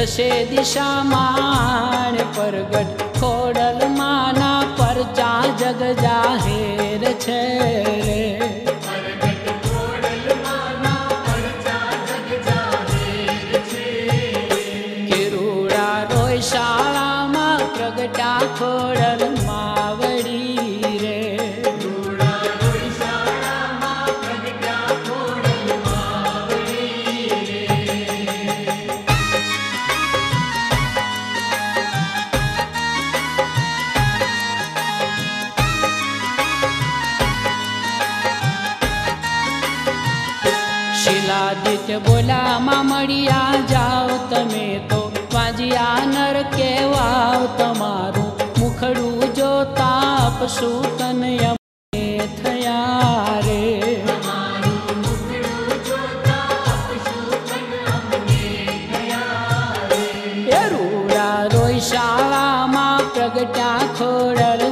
ફરકે દશે દિશામાં પરગટ ખોડલ માના પરચા જગ જાહેર છે રે શિલાદિત્ય બોલામાં મળ્યા જાઓ તમે તો વાંજિયા નર કેવાવ તમારું મુખડું જોતા અપસું તનય થયા રે એ રૂડા રોય શાળામાં પ્રગટ્યા ખોડલ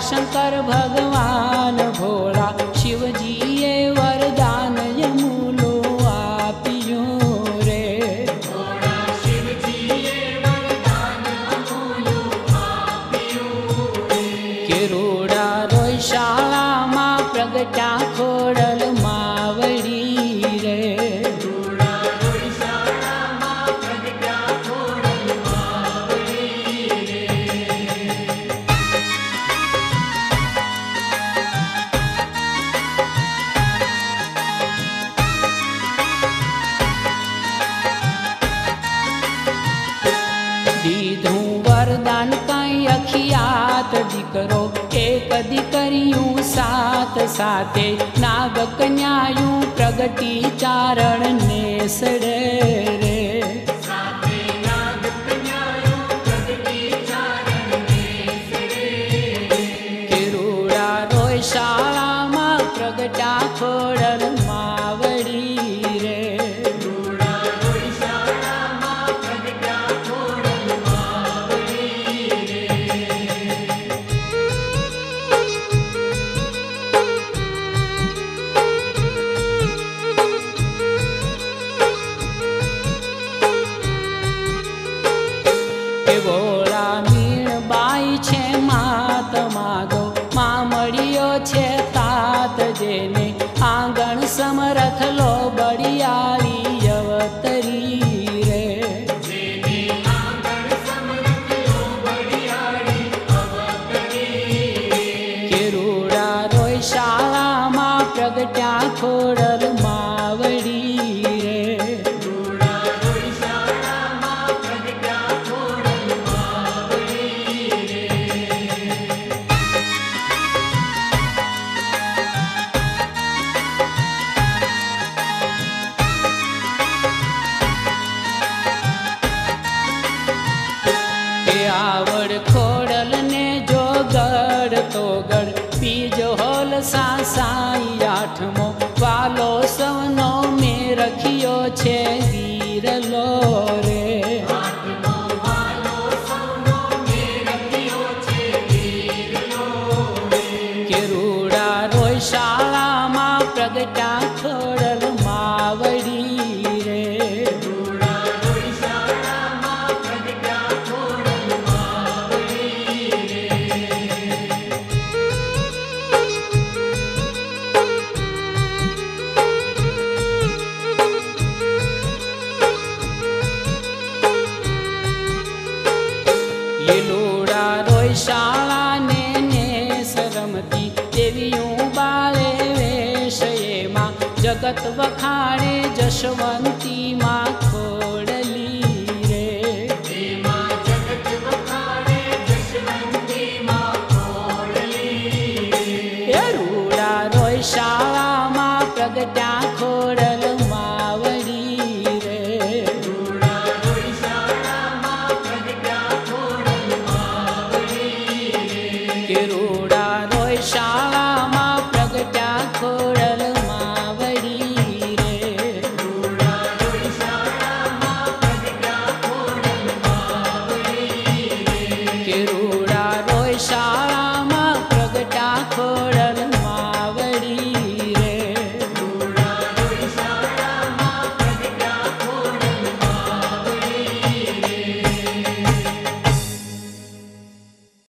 शंकर भगवान। વરદાન કઈ અખિયાત દીકરો એક દીકરીયું સાત સાથે નાગ કન્યાયું પ્રગટી ચારણ ને સડે time सा છે जगत वखाणे जशवंती माँ